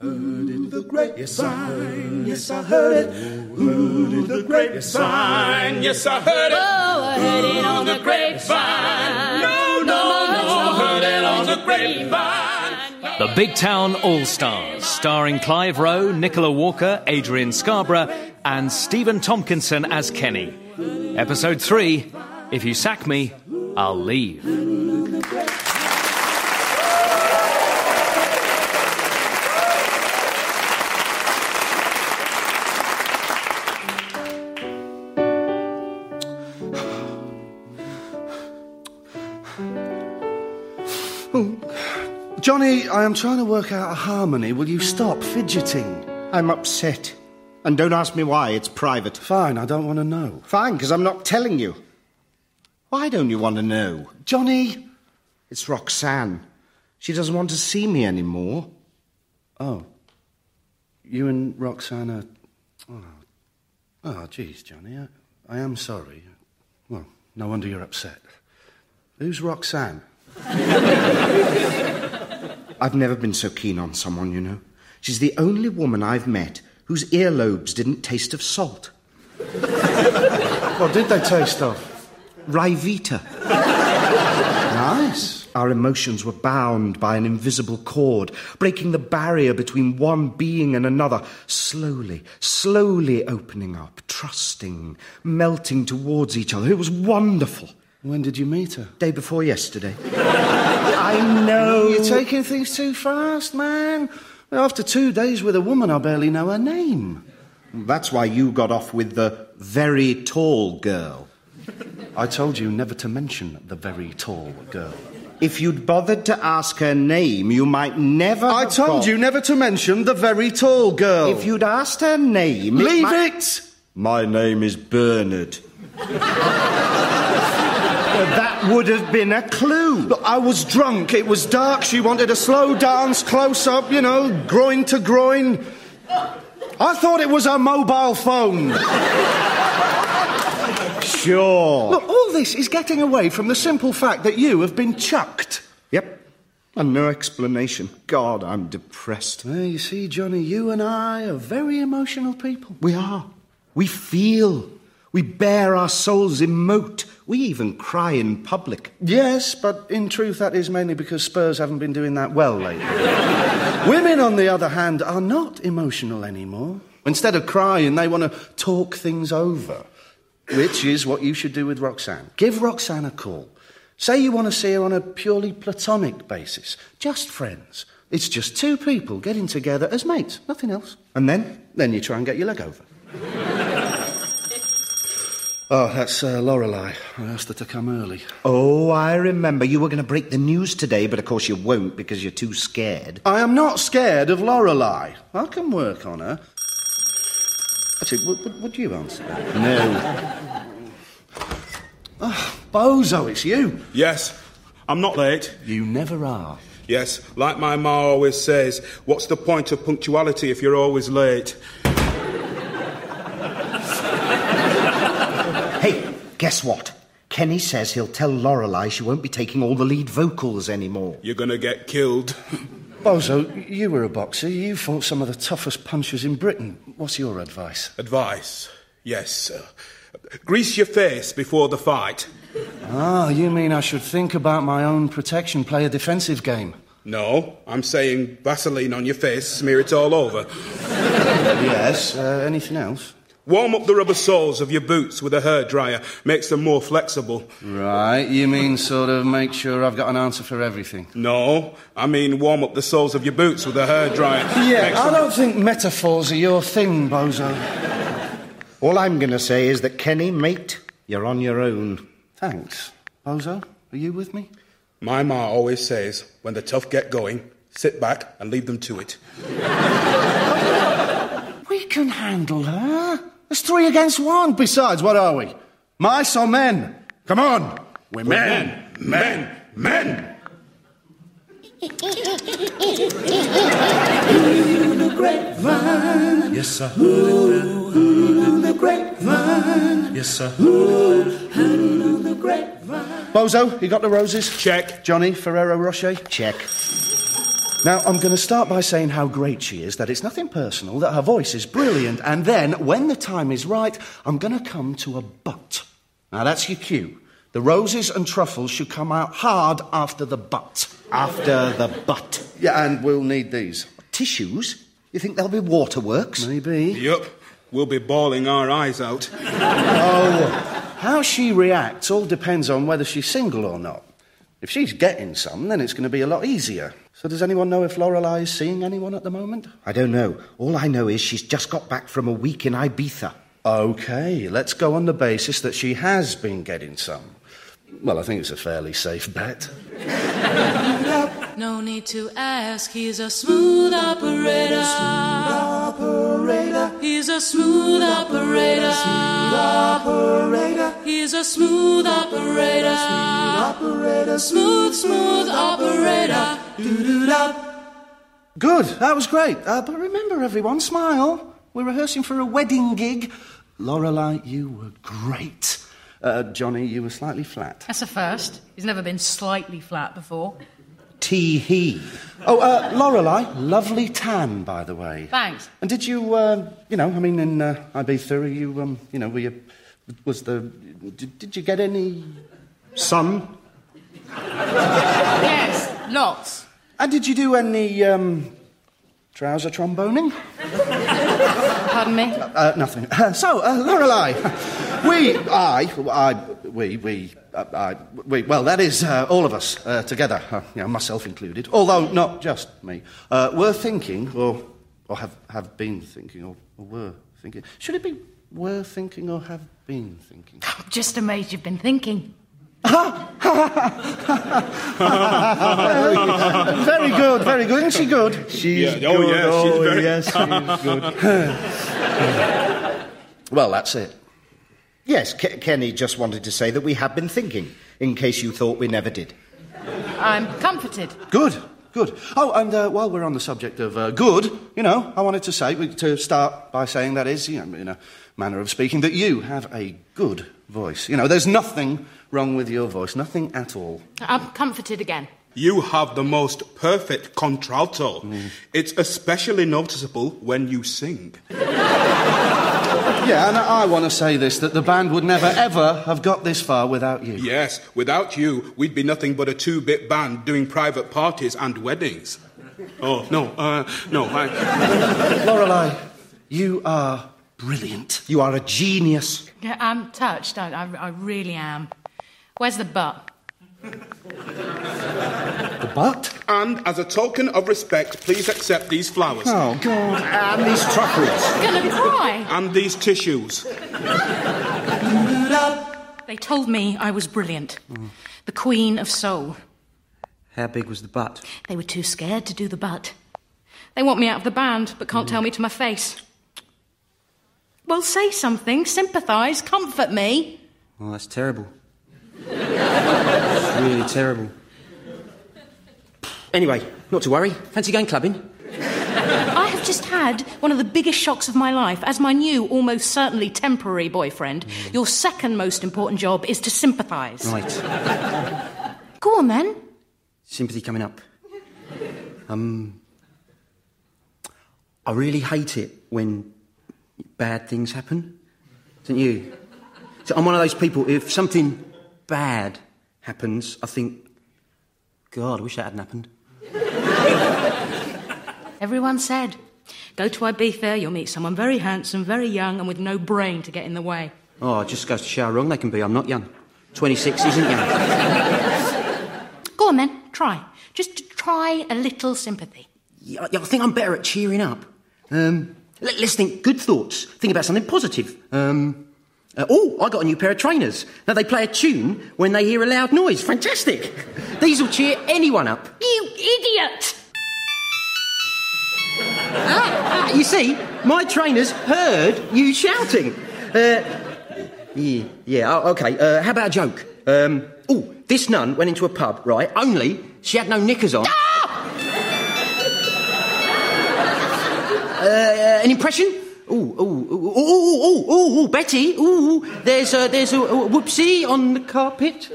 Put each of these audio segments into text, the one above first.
Heard it the grapevine, yes I heard it. Heard it the grapevine, yes I heard it. Oh, I heard it on the grapevine. No, no, no, heard it on the grapevine. The Big Town All Stars, starring Clive Rowe, Nicola Walker, Adrian Scarborough, and Stephen Tompkinson as Kenny. Episode 3 If You Sack Me, I'll Leave. Johnny, I am trying to work out a harmony. Will you stop fidgeting? I'm upset. And don't ask me why, it's private. Fine, I don't want to know. Fine, because I'm not telling you. Why don't you want to know? Johnny! It's Roxanne. She doesn't want to see me anymore. Oh. You and Roxanne are. Oh, oh geez, Johnny. I, I am sorry. Well, no wonder you're upset. Who's Roxanne? I've never been so keen on someone, you know. She's the only woman I've met whose earlobes didn't taste of salt. What did they taste of? Ryvita. Nice. Our emotions were bound by an invisible cord, breaking the barrier between one being and another, slowly, slowly opening up, trusting, melting towards each other. It was wonderful. When did you meet her? Day before yesterday. I know. You're taking things too fast, man. After two days with a woman, I barely know her name. That's why you got off with the very tall girl. I told you never to mention the very tall girl. If you'd bothered to ask her name, you might never. I told got- you never to mention the very tall girl. If you'd asked her name. Leave might- it! My name is Bernard. that would have been a clue. Look, I was drunk. It was dark. She wanted a slow dance, close up, you know, groin to groin. I thought it was a mobile phone. Sure. Look, all this is getting away from the simple fact that you have been chucked. Yep. And no explanation. God, I'm depressed. Well, you see, Johnny, you and I are very emotional people. We are. We feel. We bear our souls emote. We even cry in public. Yes, but in truth, that is mainly because Spurs haven't been doing that well lately. Women, on the other hand, are not emotional anymore. Instead of crying, they want to talk things over, which is what you should do with Roxanne. Give Roxanne a call. Say you want to see her on a purely platonic basis, just friends. It's just two people getting together as mates, nothing else. And then? Then you try and get your leg over. Oh, that's uh, Lorelei. I asked her to come early. Oh, I remember. You were going to break the news today, but of course you won't because you're too scared. I am not scared of Lorelei. I can work on her. Actually, would, would, would you answer? No. Bozo, it's you. Yes, I'm not late. You never are. Yes, like my ma always says, what's the point of punctuality if you're always late? Guess what? Kenny says he'll tell Lorelei she won't be taking all the lead vocals anymore. You're gonna get killed. Bozo, you were a boxer. You fought some of the toughest punchers in Britain. What's your advice? Advice? Yes, sir. Grease your face before the fight. Ah, you mean I should think about my own protection, play a defensive game? No, I'm saying Vaseline on your face, smear it all over. yes. Uh, anything else? Warm up the rubber soles of your boots with a hair dryer, makes them more flexible. Right. You mean sort of make sure I've got an answer for everything? No, I mean warm up the soles of your boots with a hair dryer. Yeah, I don't think metaphors are your thing, Bozo. All I'm going to say is that, Kenny, mate, you're on your own. Thanks. Bozo, are you with me? My ma always says, when the tough get going, sit back and leave them to it. We can handle her. There's three against one. Besides, what are we? Mice or men? Come on. We're men. men, men. Yes, sir. the grapevine. Yes, sir. the grapevine. Bozo, you got the roses? Check. Johnny Ferrero Rocher? Check. Now, I'm going to start by saying how great she is, that it's nothing personal, that her voice is brilliant, and then, when the time is right, I'm going to come to a but. Now, that's your cue. The roses and truffles should come out hard after the but. After the butt. Yeah, and we'll need these. Tissues? You think there'll be waterworks? Maybe. Yup, we'll be bawling our eyes out. Oh, how she reacts all depends on whether she's single or not. If she's getting some, then it's going to be a lot easier. So, does anyone know if Lorelei is seeing anyone at the moment? I don't know. All I know is she's just got back from a week in Ibiza. Okay, let's go on the basis that she has been getting some. Well, I think it's a fairly safe bet. No need to ask, he's a smooth operator. He's a smooth operator. He's a smooth operator. Smooth, smooth operator. Good, that was great. Uh, but remember, everyone, smile. We're rehearsing for a wedding gig. Lorelei, you were great. Uh, Johnny, you were slightly flat. That's a first. He's never been slightly flat before. Tee hee. Oh, uh, Lorelei, lovely tan, by the way. Thanks. And did you, uh, you know, I mean, in uh, Ibiza, you, um, you know, were you, was the, did, did you get any sun? Yes, lots. And did you do any um, trouser tromboning? Pardon me? Uh, nothing. so, uh, Lorelei, we, I, I, we, we, uh, I, we, well, that is uh, all of us uh, together, uh, you know, myself included, although not just me, uh, were thinking, or, or have, have been thinking, or, or were thinking. Should it be were thinking or have been thinking? I'm just amazed you've been thinking. very good, very good. Isn't she good? She's Yeah, oh, good. yeah, she's oh, very- yes, she's good. Well, that's it. Yes, Ke- Kenny just wanted to say that we have been thinking, in case you thought we never did. I'm comforted. Good, good. Oh, and uh, while we're on the subject of uh, good, you know, I wanted to say, to start by saying that is, you know, in a manner of speaking, that you have a good voice. You know, there's nothing wrong with your voice, nothing at all. I'm comforted again. You have the most perfect contralto. It's especially noticeable when you sing. Yeah, and I want to say this that the band would never, ever have got this far without you. Yes, without you, we'd be nothing but a two bit band doing private parties and weddings. Oh, no, uh, no, I. Lorelei, you are brilliant. You are a genius. Yeah, I'm touched. I, I, I really am. Where's the butt? The butt? And as a token of respect, please accept these flowers Oh, God. And these truffles. I'm gonna cry. and these tissues. They told me I was brilliant. The queen of soul. How big was the butt? They were too scared to do the butt. They want me out of the band, but can't tell me to my face. Well, say something, sympathise, comfort me. Oh, that's terrible. It's really terrible. Anyway, not to worry. Fancy going clubbing? I have just had one of the biggest shocks of my life. As my new, almost certainly temporary boyfriend, your second most important job is to sympathise. Right. Go on then. Sympathy coming up. Um, I really hate it when bad things happen. Don't you? So I'm one of those people, if something bad happens, I think, God, I wish that hadn't happened. Everyone said, go to Ibiza, you'll meet someone very handsome, very young, and with no brain to get in the way. Oh, it just goes to show how wrong they can be. I'm not young. 26 isn't young. Go on then, try. Just try a little sympathy. Yeah, I think I'm better at cheering up. Um, let, us think good thoughts. Think about something positive. Um, uh, oh, I got a new pair of trainers. Now they play a tune when they hear a loud noise. Fantastic. These will cheer anyone up. You idiot! Ah, you see, my trainers heard you shouting. Uh, yeah, yeah, oh, okay. Uh, how about a joke? Um, oh, this nun went into a pub, right? Only she had no knickers on. Uh, an impression? Ooh, ooh, ooh, ooh, ooh, ooh, ooh, ooh, Betty, ooh, there's a, there's a, a whoopsie on the carpet.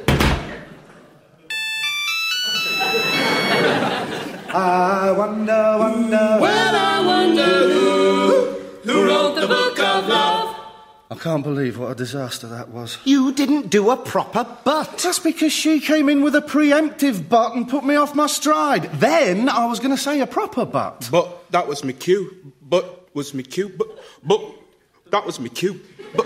I wonder, wonder. Well, I wonder who, who wrote the book of love. I can't believe what a disaster that was. You didn't do a proper butt. That's because she came in with a preemptive butt and put me off my stride. Then I was going to say a proper butt. But that was my cue. But was my cue. But, but that was my cue. But,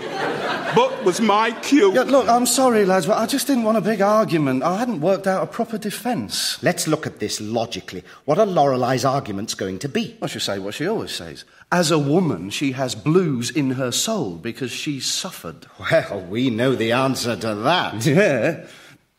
but was my cue. Yeah, look, I'm sorry, lads, but I just didn't want a big argument. I hadn't worked out a proper defence. Let's look at this logically. What are Lorelei's arguments going to be? I should say what she always says. As a woman, she has blues in her soul because she suffered. Well, we know the answer to that. Yeah.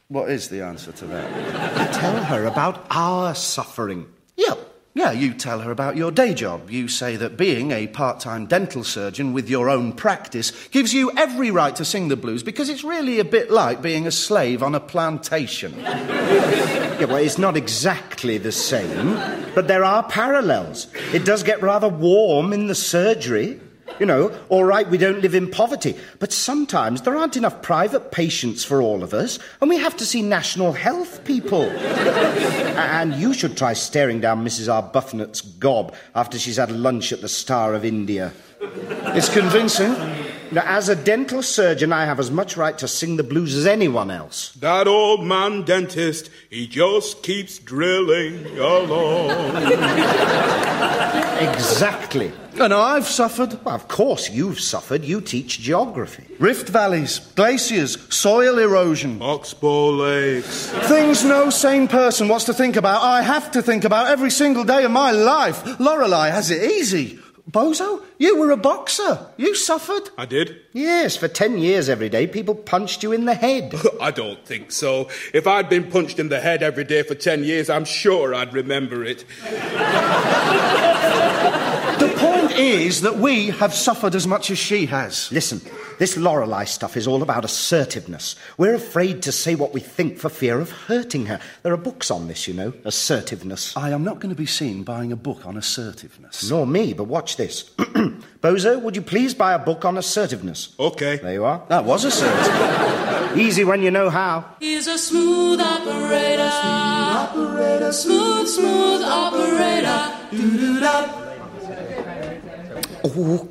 What is the answer to that? Tell her about our suffering. Yeah. Yeah, you tell her about your day job. You say that being a part time dental surgeon with your own practice gives you every right to sing the blues because it's really a bit like being a slave on a plantation. Yeah, well, it's not exactly the same, but there are parallels. It does get rather warm in the surgery. You know, all right, we don't live in poverty, but sometimes there aren't enough private patients for all of us, and we have to see national health people. and you should try staring down Mrs. Arbuthnot's gob after she's had lunch at the Star of India. It's convincing. Now, as a dental surgeon, I have as much right to sing the blues as anyone else. That old man dentist, he just keeps drilling along. Exactly. And I've suffered. Well, of course you've suffered. You teach geography. Rift valleys, glaciers, soil erosion. Oxbow Lakes. Things no sane person wants to think about, I have to think about every single day of my life. Lorelei has it easy. Bozo, you were a boxer. You suffered. I did? Yes, for ten years every day, people punched you in the head. I don't think so. If I'd been punched in the head every day for 10 years, I'm sure I'd remember it. The point is that we have suffered as much as she has. Listen, this Lorelei stuff is all about assertiveness. We're afraid to say what we think for fear of hurting her. There are books on this, you know, assertiveness. I am not going to be seen buying a book on assertiveness. Nor me, but watch this. Bozo, would you please buy a book on assertiveness? Okay. There you are. That was assertive. Easy when you know how. He's a smooth operator. Operator. Smooth, smooth operator. Doo-doo-da. Oh,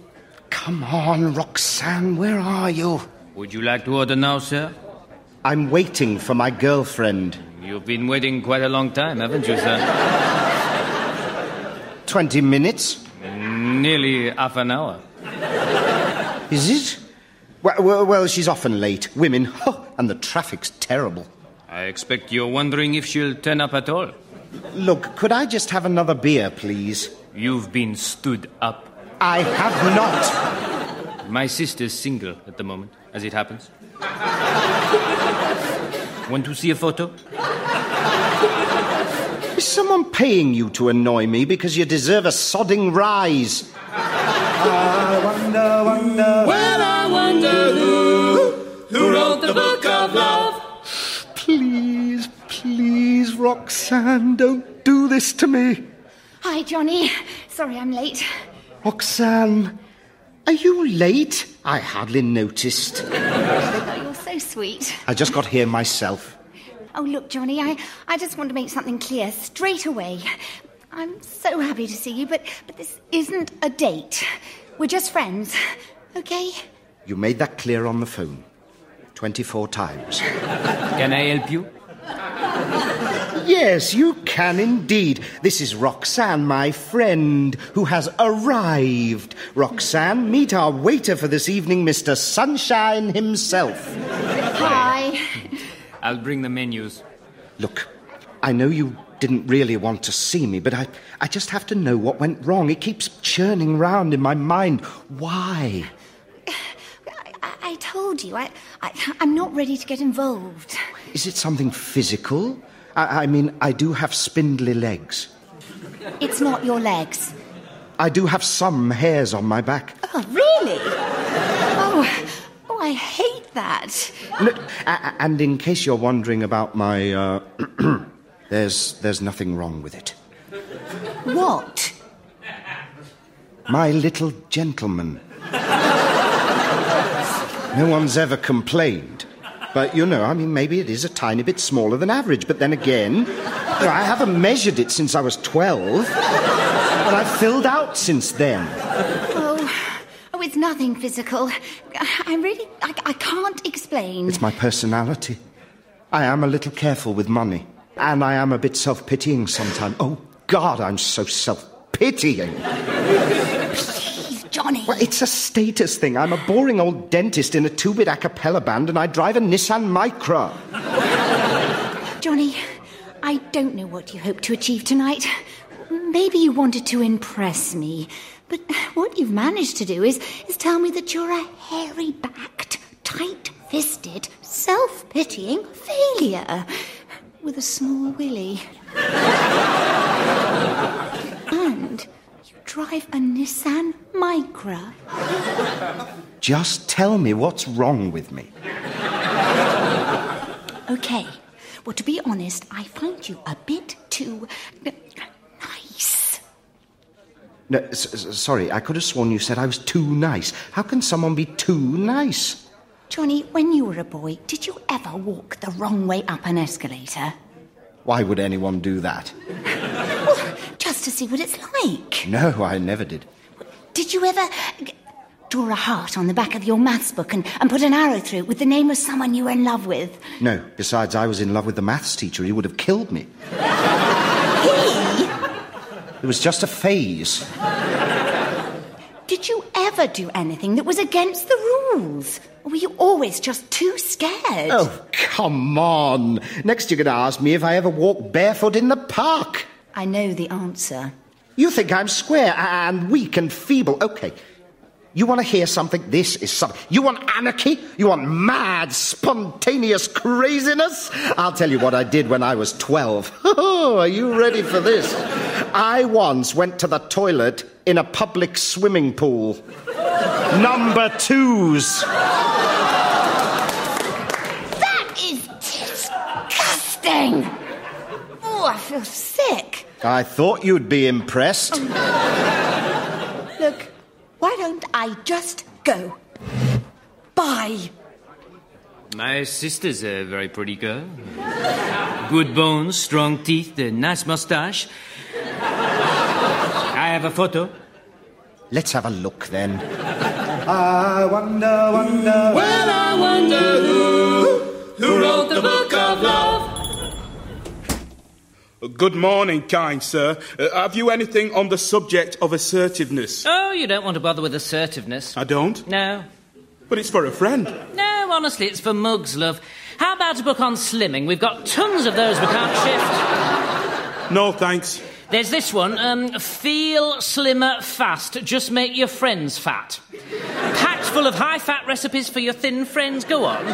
come on, Roxanne, where are you? Would you like to order now, sir? I'm waiting for my girlfriend. You've been waiting quite a long time, haven't you, sir? Twenty minutes? Nearly half an hour. Is it? Well, well, well she's often late. Women, oh, and the traffic's terrible. I expect you're wondering if she'll turn up at all. Look, could I just have another beer, please? You've been stood up. I have not. My sister's single at the moment, as it happens. Want to see a photo? Is someone paying you to annoy me because you deserve a sodding rise? I wonder, wonder. Well, I wonder who, who wrote the book of love. Please, please, Roxanne, don't do this to me. Hi, Johnny. Sorry I'm late. Roxanne, are you late? I hardly noticed. Oh, you're so sweet. I just got here myself. Oh, look, Johnny, I, I just want to make something clear straight away. I'm so happy to see you, but, but this isn't a date. We're just friends, okay? You made that clear on the phone. 24 times. Can I help you? Yes, you can indeed. This is Roxanne, my friend, who has arrived. Roxanne, meet our waiter for this evening, Mr. Sunshine himself. Hi. I'll bring the menus. Look, I know you didn't really want to see me, but I, I just have to know what went wrong. It keeps churning round in my mind. Why? I, I told you, I, I, I'm not ready to get involved. Is it something physical? I, I mean, I do have spindly legs. It's not your legs. I do have some hairs on my back. Oh, really? Oh, oh I hate that. Look, and in case you're wondering about my, uh, there's there's nothing wrong with it. What? My little gentleman. No one's ever complained. But, you know, I mean, maybe it is a tiny bit smaller than average. But then again, No, I haven't measured it since I was 12. And I've filled out since then. Oh, oh, it's nothing physical. I really, I, I can't explain. It's my personality. I am a little careful with money. And I am a bit self pitying sometimes. Oh, God, I'm so self pitying. Johnny. Well, it's a status thing. I'm a boring old dentist in a two bit a cappella band, and I drive a Nissan Micra. Johnny, I don't know what you hope to achieve tonight. Maybe you wanted to impress me. But what you've managed to do is, is tell me that you're a hairy backed, tight fisted, self pitying failure with a small willy. and you drive a Nissan Micra. Just tell me what's wrong with me. Okay. Well, to be honest, I find you a bit too nice. No, s- s- sorry, I could have sworn you said I was too nice. How can someone be too nice? Johnny, when you were a boy, did you ever walk the wrong way up an escalator? Why would anyone do that? Well, just to see what it's like. No, I never did. Did you ever g- draw a heart on the back of your maths book and, and put an arrow through it with the name of someone you were in love with? No, besides, I was in love with the maths teacher. He would have killed me. he? It was just a phase. Did you ever do anything that was against the rules? Or were you always just too scared? Oh, come on. Next, you're going to ask me if I ever walked barefoot in the park. I know the answer. You think I'm square and weak and feeble. Okay. You want to hear something? This is something. You want anarchy? You want mad, spontaneous craziness? I'll tell you what I did when I was 12. Are you ready for this? I once went to the toilet in a public swimming pool. Number twos. That is disgusting! Oh, I feel sick. I thought you'd be impressed. Look, why don't I just go? Bye. My sister's a very pretty girl. Good bones, strong teeth, a nice mustache. I have a photo. Let's have a look then. I wonder, wonder. Well, I wonder who, who wrote the book of love. Good morning, kind sir. Uh, have you anything on the subject of assertiveness? Oh, you don't want to bother with assertiveness. I don't. No. But it's for a friend. No, honestly, it's for mugs, love. How about a book on slimming? We've got tons of those we can't shift. No, thanks. There's this one um, Feel Slimmer Fast. Just make your friends fat. Packed full of high fat recipes for your thin friends. Go on.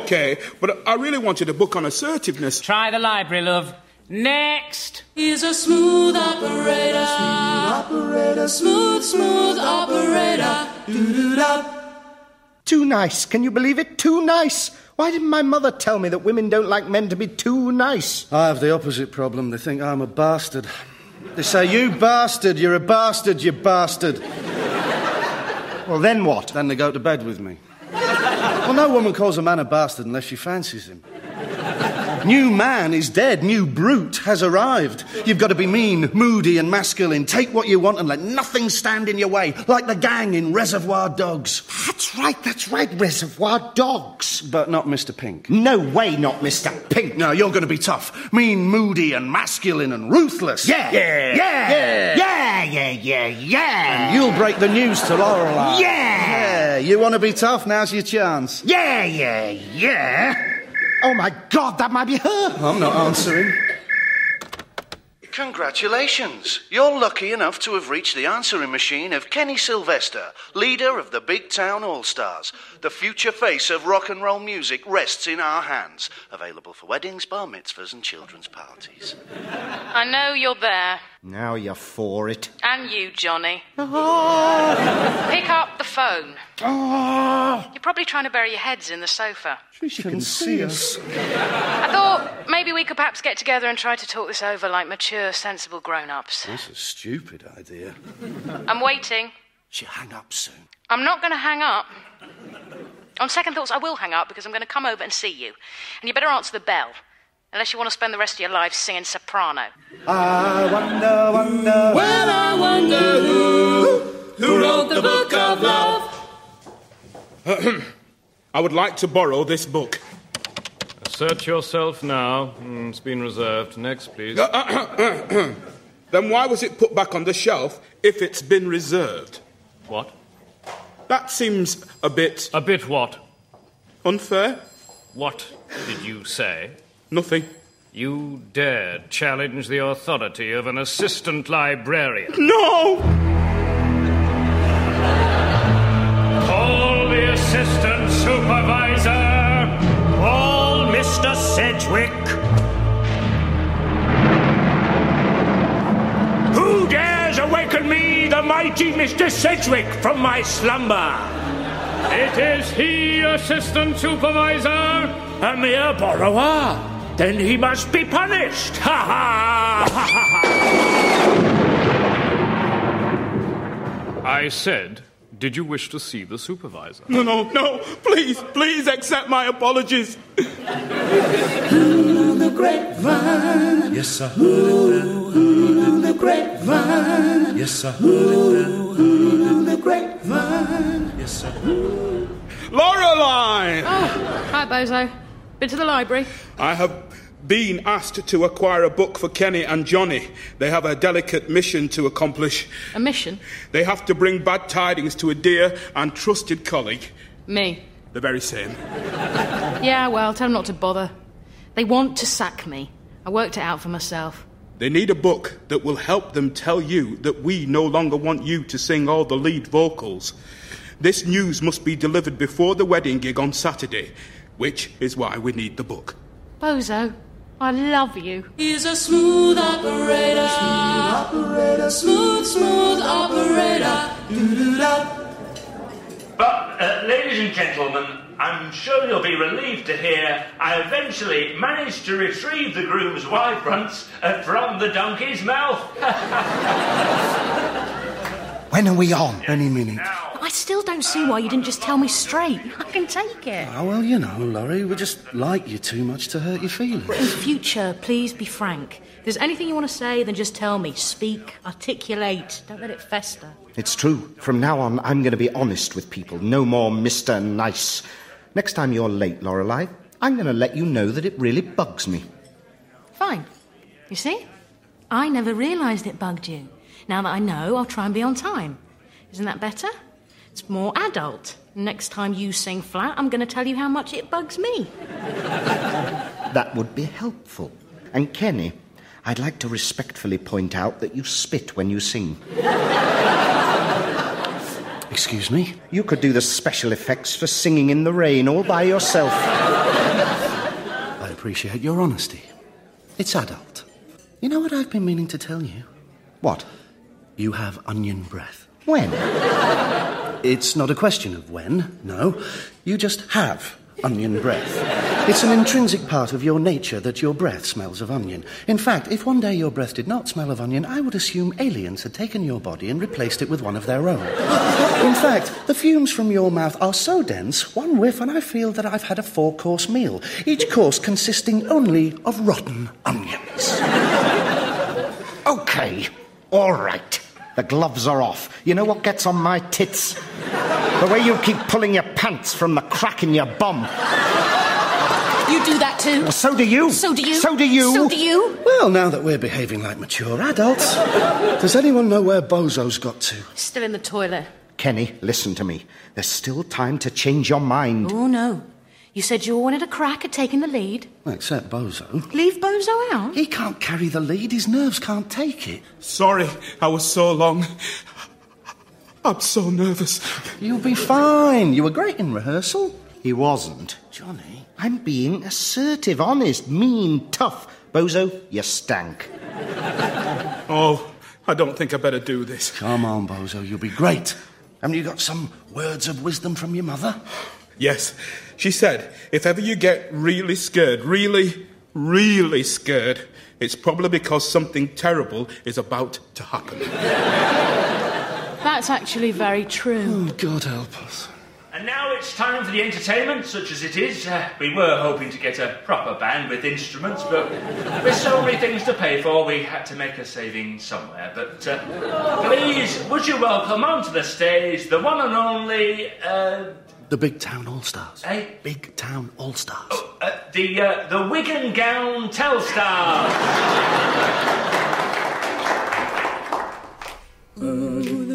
Okay, but I really wanted a book on assertiveness. Try the library, love. Next. He's a smooth operator. Operator, smooth, smooth operator. Doo-doo-da. Too nice. Can you believe it? Too nice. Why didn't my mother tell me that women don't like men to be too nice? I have the opposite problem. They think I'm a bastard. They say, You bastard, you're a bastard, you bastard. Well, then what? Then they go to bed with me. Well, no woman calls a man a bastard unless she fancies him. New man is dead. New brute has arrived. You've got to be mean, moody, and masculine. Take what you want and let nothing stand in your way, like the gang in Reservoir Dogs. That's right, that's right, Reservoir Dogs. But not Mr. Pink. No way, not Mr. Pink. No, you're going to be tough. Mean, moody, and masculine, and ruthless. Yeah, Yeah. yeah, Yeah. yeah, yeah, yeah, yeah. You'll break the news to Lorelei. Yeah. Yeah. You want to be tough? Now's your chance. Yeah, yeah, yeah. Oh my God, that might be her. I'm not answering. Congratulations. You're lucky enough to have reached the answering machine of Kenny Sylvester, leader of the Big Town All Stars. The future face of rock and roll music rests in our hands. Available for weddings, bar mitzvahs, and children's parties. I know you're there. Now you're for it. And you, Johnny. Ah. Pick up the phone. Ah! You're probably trying to bury your heads in the sofa. She can see us. I thought maybe we could perhaps get together and try to talk this over like mature, sensible grown ups. That's a stupid idea. I'm waiting. She'll hang up soon. I'm not going to hang up. On second thoughts, I will hang up because I'm going to come over and see you. And you better answer the bell. Unless you want to spend the rest of your life singing soprano. I wonder, wonder. Well, I wonder who, who wrote the book of love. I would like to borrow this book. Assert yourself now. Mm, it's been reserved. Next, please. Uh, uh, uh, then why was it put back on the shelf if it's been reserved? What? That seems a bit A bit what? unfair. What did you say? Nothing. You dared challenge the authority of an assistant librarian. No! Assistant supervisor. Call Mr. Sedgwick. Who dares awaken me, the mighty Mr. Sedgwick, from my slumber? It is he, assistant supervisor. A mere borrower? Then he must be punished. Ha ha! ha, ha, ha. I said, did you wish to see the supervisor? No, no, no. Please, please accept my apologies. The grapevine. Yes, sir. The grapevine. Yes, sir. The grapevine. Yes, sir. Loreline! Oh, hi, Bozo. Been to the library? I have been asked to acquire a book for Kenny and Johnny. They have a delicate mission to accomplish. A mission? They have to bring bad tidings to a dear and trusted colleague. Me. The very same. Yeah, well, tell them not to bother. They want to sack me. I worked it out for myself. They need a book that will help them tell you that we no longer want you to sing all the lead vocals. This news must be delivered before the wedding gig on Saturday, which is why we need the book. Bozo, I love you. He's a smooth operator. Smooth, smooth operator. But, uh, ladies and gentlemen, I'm sure you'll be relieved to hear I eventually managed to retrieve the groom's Y fronts uh, from the donkey's mouth. When are we on? Any minute. I still don't see why you didn't just tell me straight. I can take it. Oh, well, you know, Laurie, we just like you too much to hurt your feelings. In future, please be frank. If there's anything you want to say, then just tell me. Speak, articulate. Don't let it fester. It's true. From now on, I'm going to be honest with people. No more Mr. Nice. Next time you're late, Lorelei, I'm going to let you know that it really bugs me. Fine. You see? I never realised it bugged you. Now that I know, I'll try and be on time. Isn't that better? It's more adult. Next time you sing flat, I'm going to tell you how much it bugs me. That would be helpful. And Kenny, I'd like to respectfully point out that you spit when you sing. Excuse me? You could do the special effects for singing in the rain all by yourself. I appreciate your honesty. It's adult. You know what I've been meaning to tell you? What? You have onion breath. When? It's not a question of when, no. You just have onion breath. It's an intrinsic part of your nature that your breath smells of onion. In fact, if one day your breath did not smell of onion, I would assume aliens had taken your body and replaced it with one of their own. In fact, the fumes from your mouth are so dense, one whiff and I feel that I've had a four course meal, each course consisting only of rotten onions. Okay, all right. The gloves are off. You know what gets on my tits? The way you keep pulling your pants from the crack in your bum. You do that too? Well, so do you. So do you? So do you. So do you? Well, now that we're behaving like mature adults, does anyone know where Bozo's got to? Still in the toilet. Kenny, listen to me. There's still time to change your mind. Oh, no. You said you wanted a crack at taking the lead. Well, except Bozo. Leave Bozo out? He can't carry the lead, his nerves can't take it. Sorry, I was so long. I'm so nervous. You'll be fine. You were great in rehearsal. He wasn't. Johnny. I'm being assertive, honest, mean, tough. Bozo, you stank. Oh, I don't think I better do this. Come on, Bozo, you'll be great. Haven't you got some words of wisdom from your mother? Yes, she said, if ever you get really scared, really, really scared, it's probably because something terrible is about to happen. That's actually very true. Oh, God help us. And now it's time for the entertainment, such as it is. Uh, we were hoping to get a proper band with instruments, but with so many things to pay for, we had to make a saving somewhere. But uh, please, would you welcome onto the stage the one and only. Uh, The Big Town All Stars. Eh? Big Town All Stars. uh, the uh, the wig and gown Telstar.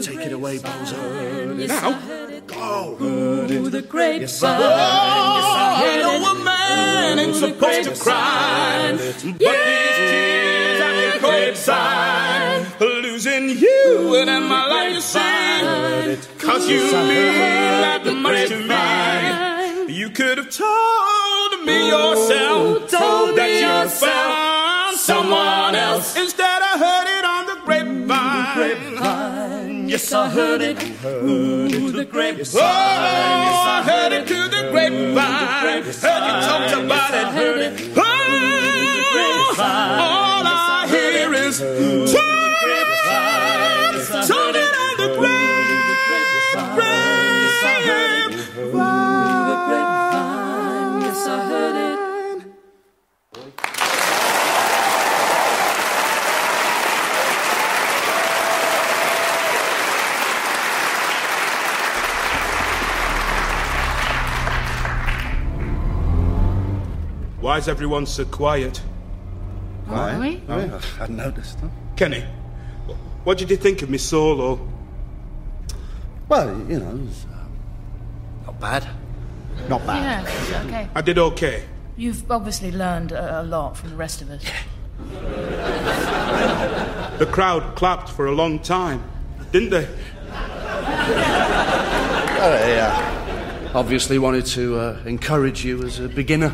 Take it away, Bozo. Now, Go. the grapevine. oh, I know a man ain't supposed to cry, but these tears I can coincide. Losing you and then my life is sad. Cause you mean that to me. You could have told me yourself oh, told that you yourself. found someone else. Instead, I heard it on the grapevine. Yes, I heard it. Ooh, the grapevine. Oh, I heard it through the grapevine. Heard you talked about it. heard it. Oh, all I hear is Why is everyone so quiet? Are we? Oh, yeah, I hadn't noticed. Huh? Kenny, what did you think of me solo? Well, you know, it was, um, not bad. Not bad. Yeah, okay. I did okay. You've obviously learned a, a lot from the rest of us. The crowd clapped for a long time, didn't they? Oh, yeah. Obviously wanted to uh, encourage you as a beginner.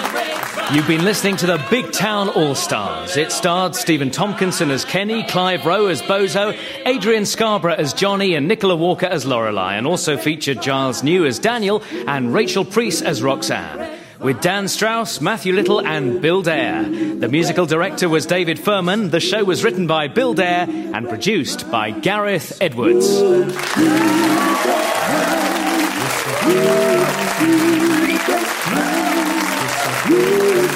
You've been listening to the Big Town All Stars. It starred Stephen Tompkinson as Kenny, Clive Rowe as Bozo, Adrian Scarborough as Johnny, and Nicola Walker as Lorelei, and also featured Giles New as Daniel and Rachel Priest as Roxanne. With Dan Strauss, Matthew Little, and Bill Dare. The musical director was David Furman. The show was written by Bill Dare and produced by Gareth Edwards. Deus.